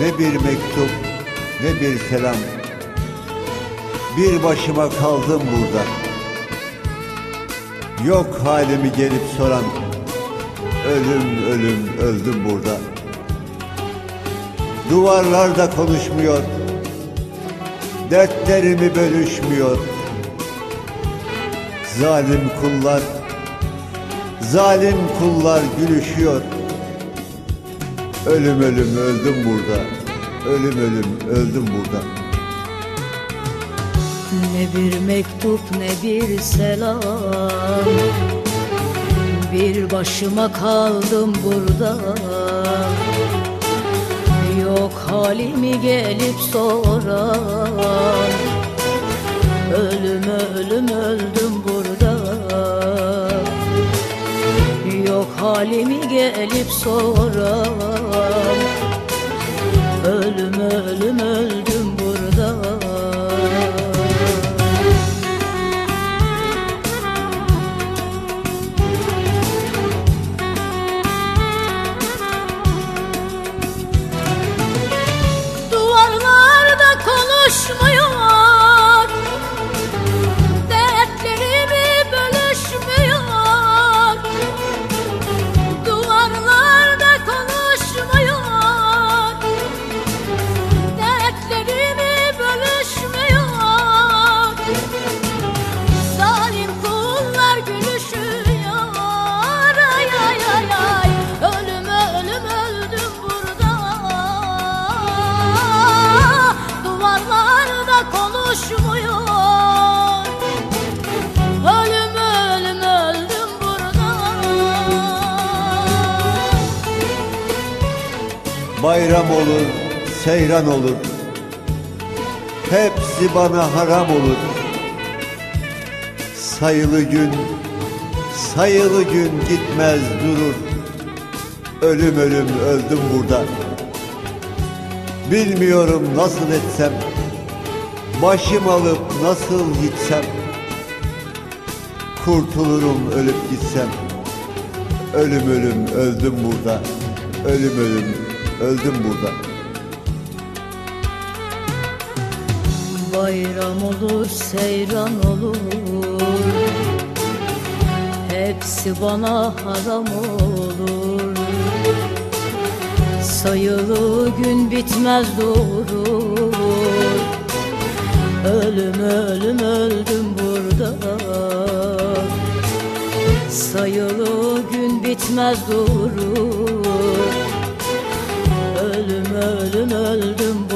Ne bir mektup ne bir selam Bir başıma kaldım burada. Yok halimi gelip soran Ölüm ölüm öldüm burada. Duvarlar da konuşmuyor Dertlerimi bölüşmüyor. Zalim kullar Zalim kullar gülüşüyor Ölüm ölüm öldüm burada. Ölüm ölüm öldüm burada. Ne bir mektup ne bir selam. Bir başıma kaldım burada. Yok halimi gelip soran Ölüm ölüm öldüm burada. Yok halimi gelip soran Bayram olur, seyran olur. Hepsi bana haram olur. Sayılı gün, sayılı gün gitmez durur. Ölüm ölüm öldüm burada. Bilmiyorum nasıl etsem Başım alıp nasıl gitsem. Kurtulurum ölüp gitsem. Ölüm ölüm öldüm burada. Ölüm ölüm öldüm burada. Bayram olur, seyran olur. Hepsi bana haram olur. Sayılı gün bitmez durur Ölüm ölüm öldüm burada. Sayılı gün bitmez durur Ölüm ölüm öldüm